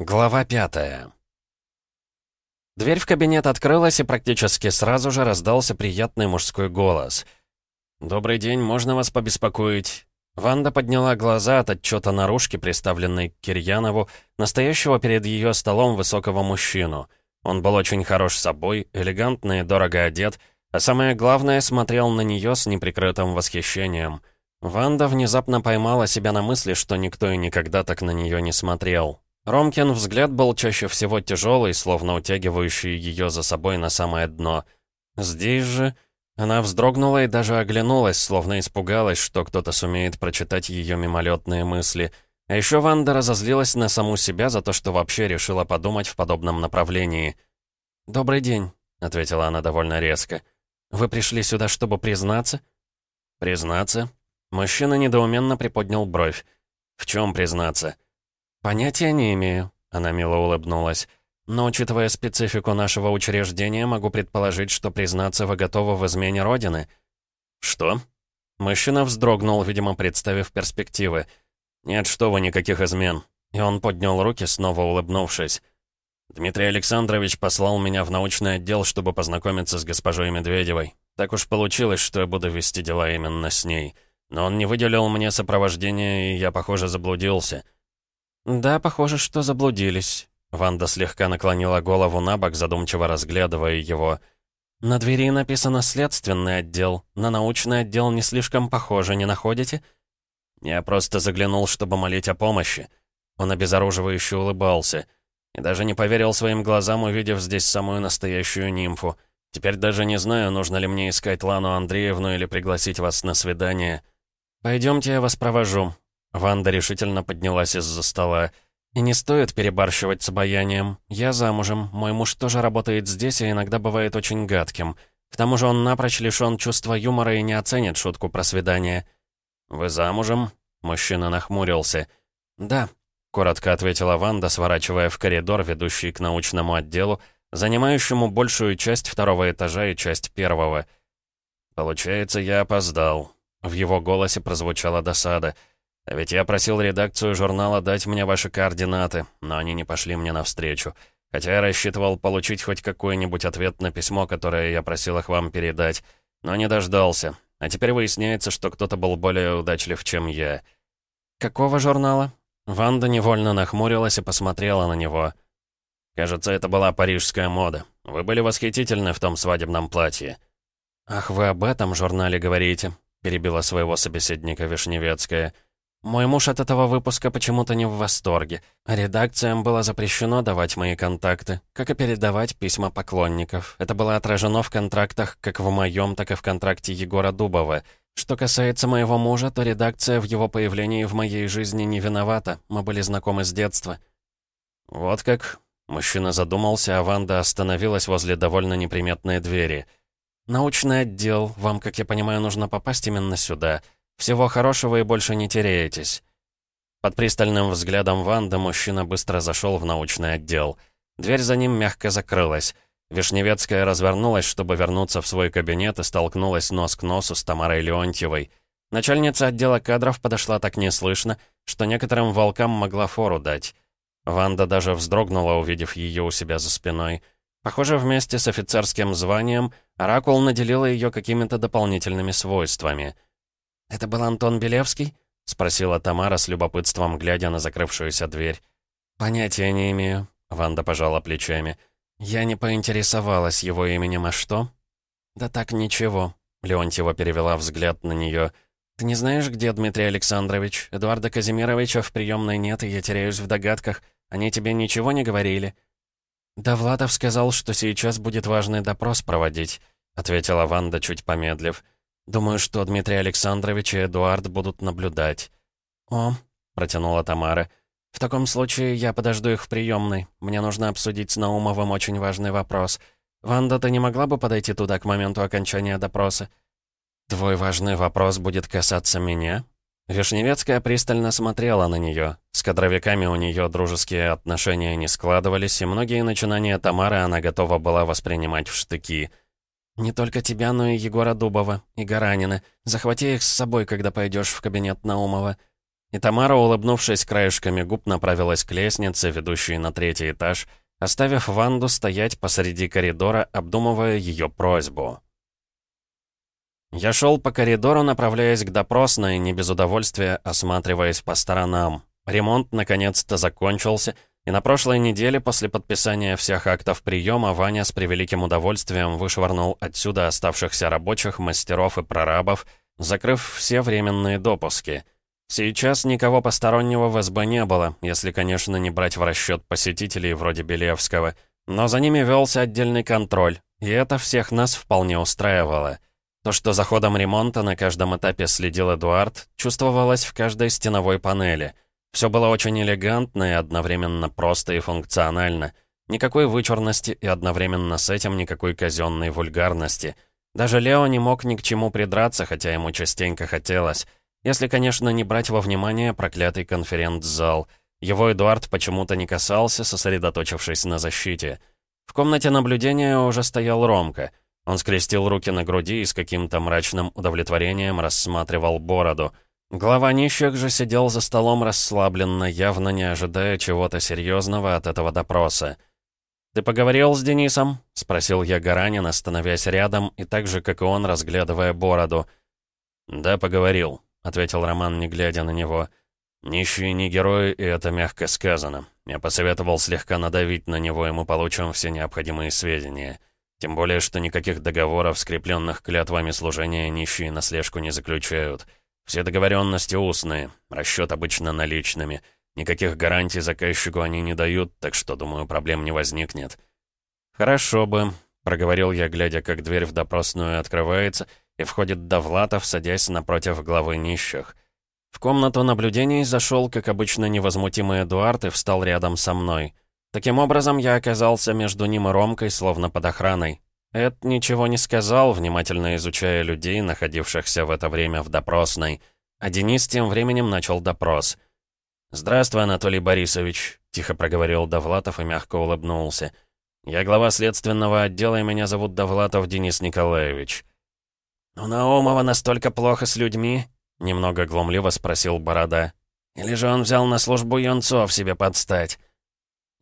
Глава пятая. Дверь в кабинет открылась, и практически сразу же раздался приятный мужской голос. «Добрый день, можно вас побеспокоить?» Ванда подняла глаза от отчета наружки, приставленной к Кирьянову, настоящего перед ее столом высокого мужчину. Он был очень хорош собой, элегантный и дорого одет, а самое главное, смотрел на нее с неприкрытым восхищением. Ванда внезапно поймала себя на мысли, что никто и никогда так на нее не смотрел. Ромкин взгляд был чаще всего тяжелый, словно утягивающий ее за собой на самое дно. Здесь же она вздрогнула и даже оглянулась, словно испугалась, что кто-то сумеет прочитать ее мимолетные мысли. А еще Ванда разозлилась на саму себя за то, что вообще решила подумать в подобном направлении. «Добрый день», — ответила она довольно резко. «Вы пришли сюда, чтобы признаться?» «Признаться?» Мужчина недоуменно приподнял бровь. «В чем признаться?» «Понятия не имею», — она мило улыбнулась. «Но, учитывая специфику нашего учреждения, могу предположить, что признаться вы готовы в измене Родины». «Что?» Мужчина вздрогнул, видимо, представив перспективы. «Нет, что вы, никаких измен». И он поднял руки, снова улыбнувшись. «Дмитрий Александрович послал меня в научный отдел, чтобы познакомиться с госпожой Медведевой. Так уж получилось, что я буду вести дела именно с ней». Но он не выделил мне сопровождение, и я, похоже, заблудился. «Да, похоже, что заблудились». Ванда слегка наклонила голову на бок, задумчиво разглядывая его. «На двери написано «следственный отдел». На научный отдел не слишком похоже, не находите?» Я просто заглянул, чтобы молить о помощи. Он обезоруживающе улыбался. И даже не поверил своим глазам, увидев здесь самую настоящую нимфу. Теперь даже не знаю, нужно ли мне искать Лану Андреевну или пригласить вас на свидание. «Пойдемте, я вас провожу». Ванда решительно поднялась из-за стола. «И не стоит перебарщивать с обаянием. Я замужем, мой муж тоже работает здесь и иногда бывает очень гадким. К тому же он напрочь лишён чувства юмора и не оценит шутку про свидание». «Вы замужем?» Мужчина нахмурился. «Да», — коротко ответила Ванда, сворачивая в коридор, ведущий к научному отделу, занимающему большую часть второго этажа и часть первого. «Получается, я опоздал», в его голосе прозвучала досада. «А ведь я просил редакцию журнала дать мне ваши координаты, но они не пошли мне навстречу. Хотя я рассчитывал получить хоть какой-нибудь ответ на письмо, которое я просил их вам передать. Но не дождался. А теперь выясняется, что кто-то был более удачлив, чем я». «Какого журнала?» Ванда невольно нахмурилась и посмотрела на него. «Кажется, это была парижская мода. Вы были восхитительны в том свадебном платье». «Ах, вы об этом журнале говорите?» — перебила своего собеседника Вишневецкая. «Мой муж от этого выпуска почему-то не в восторге. Редакциям было запрещено давать мои контакты, как и передавать письма поклонников. Это было отражено в контрактах как в моем, так и в контракте Егора Дубова. Что касается моего мужа, то редакция в его появлении в моей жизни не виновата. Мы были знакомы с детства». «Вот как?» Мужчина задумался, а Ванда остановилась возле довольно неприметной двери — «Научный отдел. Вам, как я понимаю, нужно попасть именно сюда. Всего хорошего и больше не теряетесь». Под пристальным взглядом Ванды мужчина быстро зашел в научный отдел. Дверь за ним мягко закрылась. Вишневецкая развернулась, чтобы вернуться в свой кабинет и столкнулась нос к носу с Тамарой Леонтьевой. Начальница отдела кадров подошла так неслышно, что некоторым волкам могла фору дать. Ванда даже вздрогнула, увидев ее у себя за спиной — Похоже, вместе с офицерским званием Оракул наделила ее какими-то дополнительными свойствами. «Это был Антон Белевский?» — спросила Тамара с любопытством, глядя на закрывшуюся дверь. «Понятия не имею», — Ванда пожала плечами. «Я не поинтересовалась его именем, а что?» «Да так ничего», — Леонтьева перевела взгляд на нее. «Ты не знаешь, где Дмитрий Александрович? Эдуарда Казимировича в приемной нет, и я теряюсь в догадках. Они тебе ничего не говорили?» «Да Владов сказал, что сейчас будет важный допрос проводить», — ответила Ванда, чуть помедлив. «Думаю, что Дмитрий Александрович и Эдуард будут наблюдать». «О», — протянула Тамара, — «в таком случае я подожду их в приемной. Мне нужно обсудить с Наумовым очень важный вопрос. Ванда, ты не могла бы подойти туда к моменту окончания допроса?» «Твой важный вопрос будет касаться меня?» Вишневецкая пристально смотрела на нее. С кадровиками у нее дружеские отношения не складывались, и многие начинания Тамары она готова была воспринимать в штыки. «Не только тебя, но и Егора Дубова, и Гаранина. Захвати их с собой, когда пойдешь в кабинет Наумова». и Тамара, улыбнувшись краешками губ, направилась к лестнице, ведущей на третий этаж, оставив Ванду стоять посреди коридора, обдумывая ее просьбу. Я шел по коридору, направляясь к допросной, не без удовольствия осматриваясь по сторонам. Ремонт наконец-то закончился, и на прошлой неделе после подписания всех актов приема Ваня с превеликим удовольствием вышвырнул отсюда оставшихся рабочих, мастеров и прорабов, закрыв все временные допуски. Сейчас никого постороннего в СБ не было, если, конечно, не брать в расчет посетителей вроде Белевского, но за ними велся отдельный контроль, и это всех нас вполне устраивало. То, что за ходом ремонта на каждом этапе следил Эдуард, чувствовалось в каждой стеновой панели. Все было очень элегантно и одновременно просто и функционально. Никакой вычурности и одновременно с этим никакой казенной вульгарности. Даже Лео не мог ни к чему придраться, хотя ему частенько хотелось. Если, конечно, не брать во внимание проклятый конференц-зал. Его Эдуард почему-то не касался, сосредоточившись на защите. В комнате наблюдения уже стоял Ромка — он скрестил руки на груди и с каким-то мрачным удовлетворением рассматривал бороду. Глава нищих же сидел за столом расслабленно, явно не ожидая чего-то серьезного от этого допроса. «Ты поговорил с Денисом?» — спросил я Гаранин, становясь рядом, и так же, как и он, разглядывая бороду. «Да, поговорил», — ответил Роман, не глядя на него. «Нищие не герои, и это мягко сказано. Я посоветовал слегка надавить на него, и мы получим все необходимые сведения». Тем более, что никаких договоров, скрепленных клятвами служения, нищие на слежку не заключают. Все договоренности устные, расчет обычно наличными. Никаких гарантий заказчику они не дают, так что, думаю, проблем не возникнет. «Хорошо бы», — проговорил я, глядя, как дверь в допросную открывается, и входит Довлатов, садясь напротив главы нищих. В комнату наблюдений зашел, как обычно, невозмутимый Эдуард и встал рядом со мной — Таким образом, я оказался между ним и Ромкой, словно под охраной. Эд ничего не сказал, внимательно изучая людей, находившихся в это время в допросной. А Денис тем временем начал допрос. «Здравствуй, Анатолий Борисович», — тихо проговорил Довлатов и мягко улыбнулся. «Я глава следственного отдела, и меня зовут Довлатов Денис Николаевич». «У Наумова настолько плохо с людьми?» — немного глумливо спросил Борода. «Или же он взял на службу юнцов себе подстать?»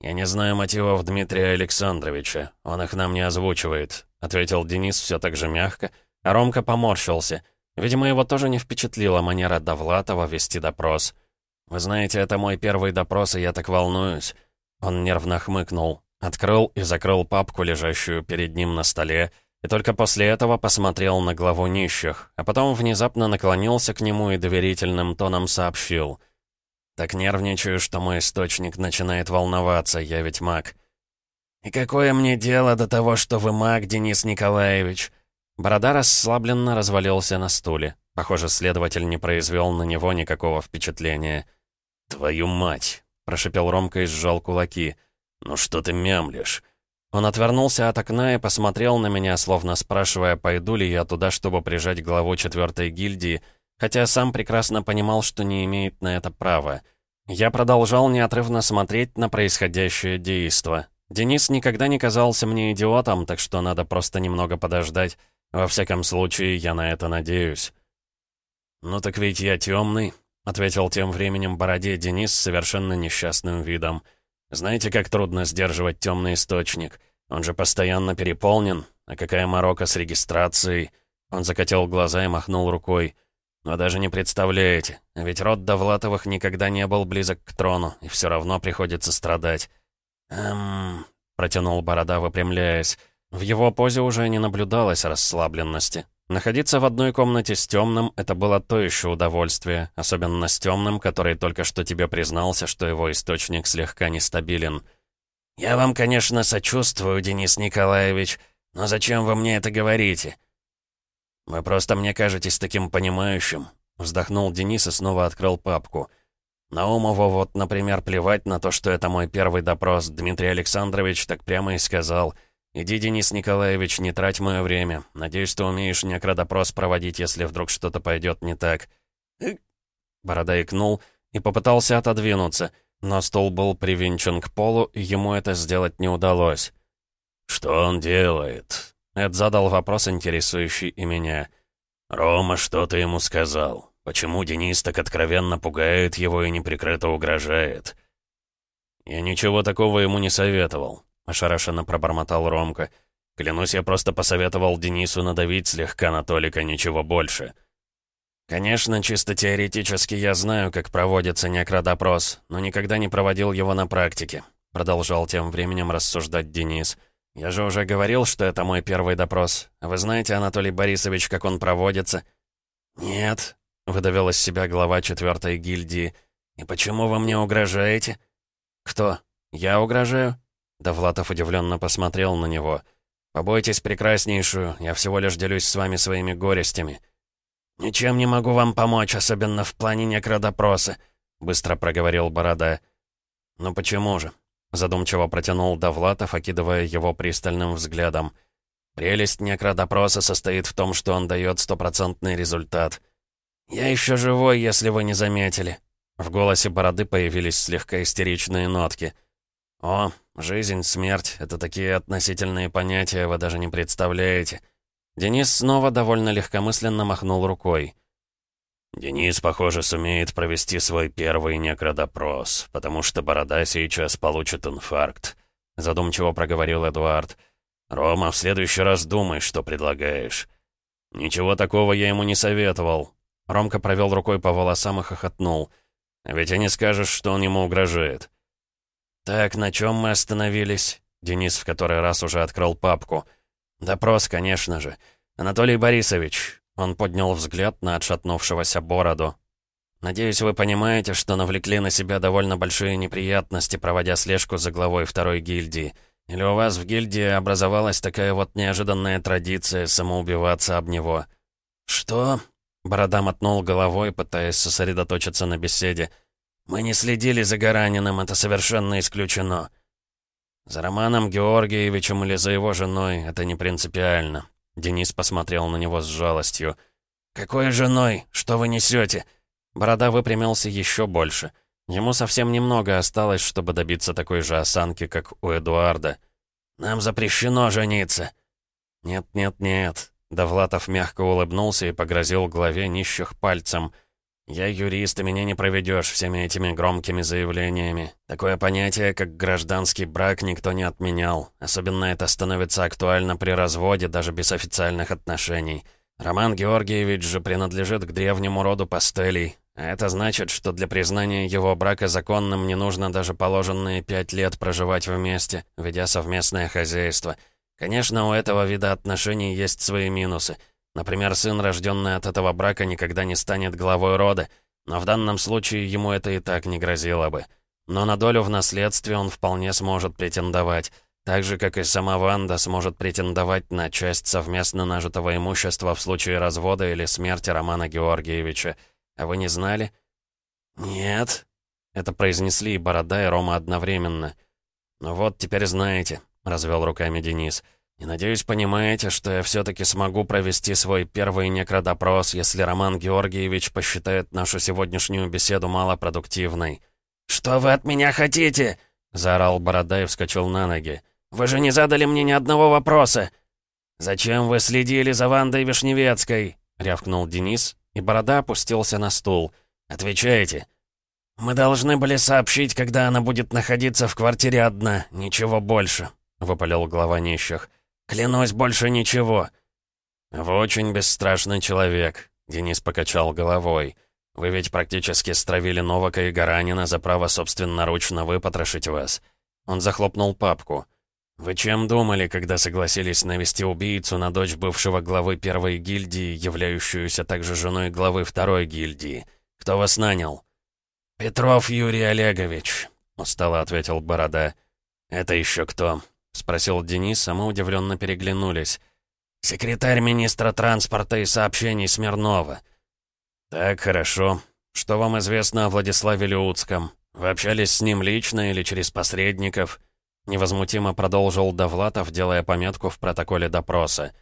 «Я не знаю мотивов Дмитрия Александровича. Он их нам не озвучивает», — ответил Денис все так же мягко, а Ромка поморщился. Видимо, его тоже не впечатлила манера Довлатова вести допрос. «Вы знаете, это мой первый допрос, и я так волнуюсь». Он нервно хмыкнул, открыл и закрыл папку, лежащую перед ним на столе, и только после этого посмотрел на главу нищих, а потом внезапно наклонился к нему и доверительным тоном сообщил — так нервничаю, что мой источник начинает волноваться, я ведь маг. «И какое мне дело до того, что вы маг, Денис Николаевич?» Борода расслабленно развалился на стуле. Похоже, следователь не произвел на него никакого впечатления. «Твою мать!» — прошипел Ромка и сжал кулаки. «Ну что ты мямлишь?» Он отвернулся от окна и посмотрел на меня, словно спрашивая, пойду ли я туда, чтобы прижать главу четвертой гильдии, хотя сам прекрасно понимал, что не имеет на это права. Я продолжал неотрывно смотреть на происходящее действо. Денис никогда не казался мне идиотом, так что надо просто немного подождать. Во всяком случае, я на это надеюсь. «Ну так ведь я темный», — ответил тем временем бороде Денис совершенно несчастным видом. «Знаете, как трудно сдерживать темный источник? Он же постоянно переполнен. А какая морока с регистрацией?» Он закатил глаза и махнул рукой. Но даже не представляете, ведь род Довлатовых никогда не был близок к трону, и все равно приходится страдать. «Эм...» — протянул Борода, выпрямляясь. В его позе уже не наблюдалось расслабленности. Находиться в одной комнате с темным — это было то еще удовольствие, особенно с темным, который только что тебе признался, что его источник слегка нестабилен. «Я вам, конечно, сочувствую, Денис Николаевич, но зачем вы мне это говорите?» «Вы просто мне кажетесь таким понимающим», — вздохнул Денис и снова открыл папку. «Наумову вот, например, плевать на то, что это мой первый допрос. Дмитрий Александрович так прямо и сказал. Иди, Денис Николаевич, не трать мое время. Надеюсь, ты умеешь некродопрос проводить, если вдруг что-то пойдет не так». Борода икнул и попытался отодвинуться, но стол был привинчен к полу, и ему это сделать не удалось. «Что он делает?» Эд задал вопрос, интересующий и меня. «Рома, что ты ему сказал? Почему Денис так откровенно пугает его и неприкрыто угрожает?» «Я ничего такого ему не советовал», — ошарашенно пробормотал Ромка. «Клянусь, я просто посоветовал Денису надавить слегка на Толика, ничего больше». «Конечно, чисто теоретически я знаю, как проводится некродопрос, но никогда не проводил его на практике», — продолжал тем временем рассуждать Денис. «Я же уже говорил, что это мой первый допрос. Вы знаете, Анатолий Борисович, как он проводится?» «Нет», — выдавил из себя глава четвертой гильдии. «И почему вы мне угрожаете?» «Кто? Я угрожаю?» Довлатов удивленно посмотрел на него. «Побойтесь прекраснейшую, я всего лишь делюсь с вами своими горестями». «Ничем не могу вам помочь, особенно в плане некродопроса», — быстро проговорил Борода. «Ну почему же?» — задумчиво протянул Довлатов, окидывая его пристальным взглядом. «Прелесть некродопроса состоит в том, что он дает стопроцентный результат. Я еще живой, если вы не заметили». В голосе Бороды появились слегка истеричные нотки. «О, жизнь, смерть — это такие относительные понятия, вы даже не представляете». Денис снова довольно легкомысленно махнул рукой. «Денис, похоже, сумеет провести свой первый некродопрос, потому что Борода сейчас получит инфаркт», — задумчиво проговорил Эдуард. «Рома, в следующий раз думай, что предлагаешь». «Ничего такого я ему не советовал». Ромка провел рукой по волосам и хохотнул. «Ведь и не скажешь, что он ему угрожает». «Так, на чем мы остановились?» Денис в который раз уже открыл папку — «Допрос, конечно же. Анатолий Борисович». Он поднял взгляд на отшатнувшегося бороду. «Надеюсь, вы понимаете, что навлекли на себя довольно большие неприятности, проводя слежку за главой второй гильдии. Или у вас в гильдии образовалась такая вот неожиданная традиция самоубиваться об него?» «Что?» Борода мотнул головой, пытаясь сосредоточиться на беседе. «Мы не следили за Гараниным, это совершенно исключено». «За Романом Георгиевичем или за его женой, это не принципиально». Денис посмотрел на него с жалостью. «Какой женой? Что вы несете?» Борода выпрямился еще больше. Ему совсем немного осталось, чтобы добиться такой же осанки, как у Эдуарда. «Нам запрещено жениться!» «Нет-нет-нет». Довлатов мягко улыбнулся и погрозил главе нищих пальцем — «Я юрист, и меня не проведешь всеми этими громкими заявлениями. Такое понятие, как гражданский брак, никто не отменял. Особенно это становится актуально при разводе, даже без официальных отношений. Роман Георгиевич же принадлежит к древнему роду пастелей. А это значит, что для признания его брака законным не нужно даже положенные пять лет проживать вместе, ведя совместное хозяйство. Конечно, у этого вида отношений есть свои минусы — Например, сын, рожденный от этого брака, никогда не станет главой рода, но в данном случае ему это и так не грозило бы. Но на долю в наследстве он вполне сможет претендовать, так же, как и сама Ванда сможет претендовать на часть совместно нажитого имущества в случае развода или смерти Романа Георгиевича. А вы не знали? «Нет», — это произнесли и Борода, и Рома одновременно. «Ну вот, теперь знаете», — развел руками Денис. — и надеюсь, понимаете, что я все-таки смогу провести свой первый некродопрос, если Роман Георгиевич посчитает нашу сегодняшнюю беседу малопродуктивной. «Что вы от меня хотите?» — заорал Борода и вскочил на ноги. «Вы же не задали мне ни одного вопроса!» «Зачем вы следили за Вандой Вишневецкой?» — рявкнул Денис, и Борода опустился на стул. «Отвечайте!» «Мы должны были сообщить, когда она будет находиться в квартире одна, ничего больше», — выпалил глава нищих. «Клянусь, больше ничего». «Вы очень бесстрашный человек», — Денис покачал головой. «Вы ведь практически стравили Новака и Гаранина за право собственноручно выпотрошить вас». Он захлопнул папку. «Вы чем думали, когда согласились навести убийцу на дочь бывшего главы первой гильдии, являющуюся также женой главы второй гильдии? Кто вас нанял?» «Петров Юрий Олегович», — устало ответил Борода. «Это еще кто?» — спросил Денис, а мы удивленно переглянулись. «Секретарь министра транспорта и сообщений Смирнова». «Так, хорошо. Что вам известно о Владиславе Леуцком? Вы общались с ним лично или через посредников?» Невозмутимо продолжил Довлатов, делая пометку в протоколе допроса.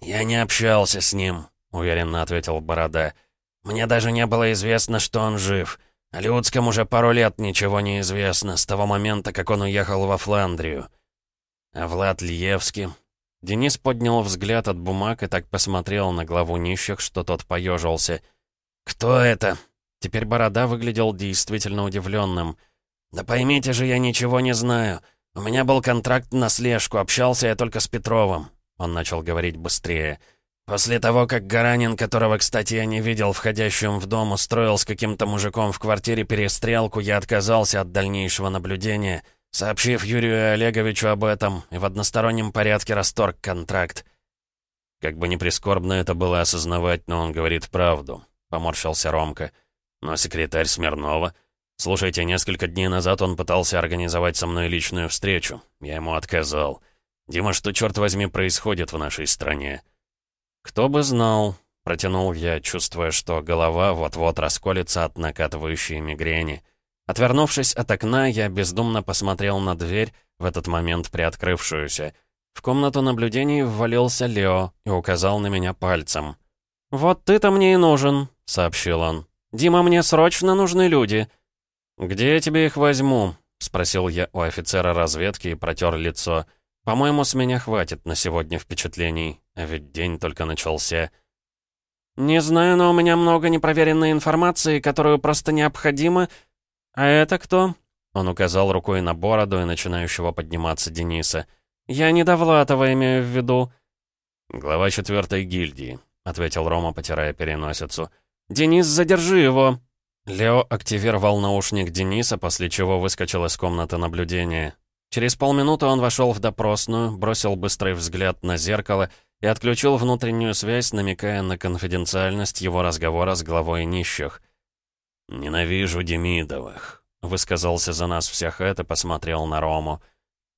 «Я не общался с ним», — уверенно ответил Борода. «Мне даже не было известно, что он жив. О Леуцком уже пару лет ничего не известно, с того момента, как он уехал во Фландрию». А Влад Льевский... Денис поднял взгляд от бумаг и так посмотрел на главу нищих, что тот поежился. «Кто это?» Теперь Борода выглядел действительно удивленным. «Да поймите же, я ничего не знаю. У меня был контракт на слежку, общался я только с Петровым». Он начал говорить быстрее. «После того, как Гаранин, которого, кстати, я не видел входящим в дом, устроил с каким-то мужиком в квартире перестрелку, я отказался от дальнейшего наблюдения, сообщив Юрию Олеговичу об этом и в одностороннем порядке расторг контракт». Как бы ни прискорбно это было осознавать, но он говорит правду. Поморщился Ромка. Но секретарь Смирнова... Слушайте, несколько дней назад он пытался организовать со мной личную встречу. Я ему отказал. Дима, что, черт возьми, происходит в нашей стране? Кто бы знал, протянул я, чувствуя, что голова вот-вот расколется от накатывающей мигрени. Отвернувшись от окна, я бездумно посмотрел на дверь, в этот момент приоткрывшуюся. В комнату наблюдений ввалился Лео и указал на меня пальцем. «Вот ты-то мне и нужен», — сообщил он. «Дима, мне срочно нужны люди». «Где я тебе их возьму?» — спросил я у офицера разведки и протер лицо. «По-моему, с меня хватит на сегодня впечатлений, а ведь день только начался». «Не знаю, но у меня много непроверенной информации, которую просто необходимо...» «А это кто?» Он указал рукой на бороду и начинающего подниматься Дениса. «Я не Довлатова имею в виду». «Глава четвертой гильдии», — ответил Рома, потирая переносицу. «Денис, задержи его!» Лео активировал наушник Дениса, после чего выскочил из комнаты наблюдения. Через полминуты он вошел в допросную, бросил быстрый взгляд на зеркало и отключил внутреннюю связь, намекая на конфиденциальность его разговора с главой нищих. «Ненавижу Демидовых», — высказался за нас всех это, посмотрел на Рому.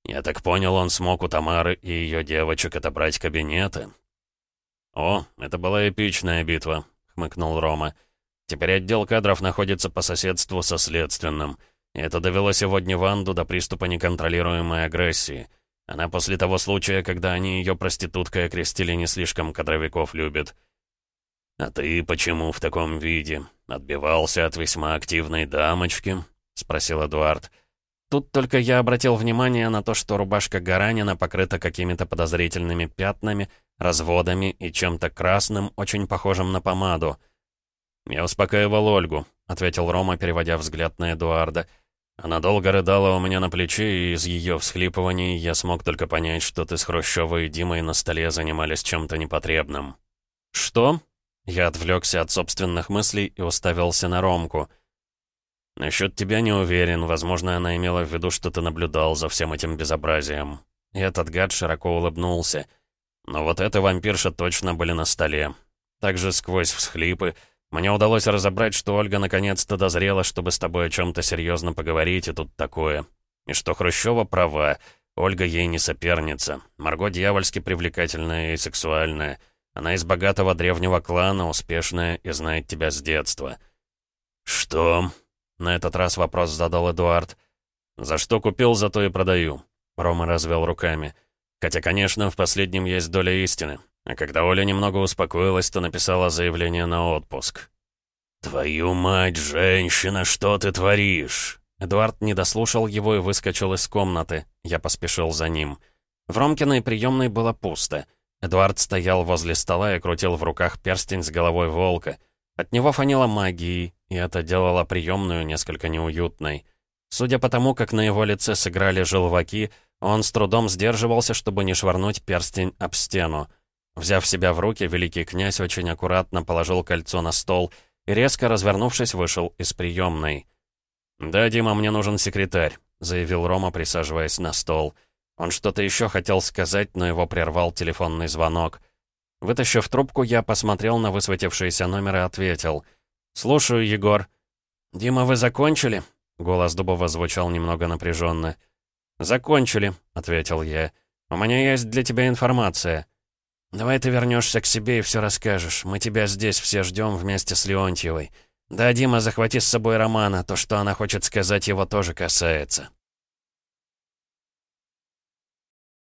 «Я так понял, он смог у Тамары и ее девочек отобрать кабинеты?» «О, это была эпичная битва», — хмыкнул Рома. «Теперь отдел кадров находится по соседству со следственным. И это довело сегодня Ванду до приступа неконтролируемой агрессии. Она после того случая, когда они ее проституткой окрестили, не слишком кадровиков любит». «А ты почему в таком виде? Отбивался от весьма активной дамочки?» — спросил Эдуард. Тут только я обратил внимание на то, что рубашка Гаранина покрыта какими-то подозрительными пятнами, разводами и чем-то красным, очень похожим на помаду. «Я успокаивал Ольгу», — ответил Рома, переводя взгляд на Эдуарда. «Она долго рыдала у меня на плече, и из ее всхлипываний я смог только понять, что ты с Хрущевой и Димой на столе занимались чем-то непотребным». «Что?» Я отвлекся от собственных мыслей и уставился на Ромку. «Насчет тебя не уверен. Возможно, она имела в виду, что ты наблюдал за всем этим безобразием». И этот гад широко улыбнулся. Но вот эта вампирша точно были на столе. Также сквозь всхлипы мне удалось разобрать, что Ольга наконец-то дозрела, чтобы с тобой о чем-то серьезно поговорить, и тут такое. И что Хрущева права, Ольга ей не соперница. Марго дьявольски привлекательная и сексуальная. Она из богатого древнего клана, успешная и знает тебя с детства. «Что?» — на этот раз вопрос задал Эдуард. «За что купил, зато и продаю». Рома развел руками. Хотя, конечно, в последнем есть доля истины. А когда Оля немного успокоилась, то написала заявление на отпуск. «Твою мать, женщина, что ты творишь?» Эдуард не дослушал его и выскочил из комнаты. Я поспешил за ним. В Ромкиной приемной было пусто. Эдуард стоял возле стола и крутил в руках перстень с головой волка. От него фанило магией, и это делало приемную несколько неуютной. Судя по тому, как на его лице сыграли желваки, он с трудом сдерживался, чтобы не швырнуть перстень об стену. Взяв себя в руки, великий князь очень аккуратно положил кольцо на стол и, резко развернувшись, вышел из приемной. «Да, Дима, мне нужен секретарь», — заявил Рома, присаживаясь на стол. Он что-то еще хотел сказать, но его прервал телефонный звонок. Вытащив трубку, я посмотрел на высветившийся номер и ответил. «Слушаю, Егор». «Дима, вы закончили?» Голос Дубова звучал немного напряженно. «Закончили», — ответил я. «У меня есть для тебя информация». «Давай ты вернешься к себе и все расскажешь. Мы тебя здесь все ждем вместе с Леонтьевой. Да, Дима, захвати с собой Романа. То, что она хочет сказать, его тоже касается».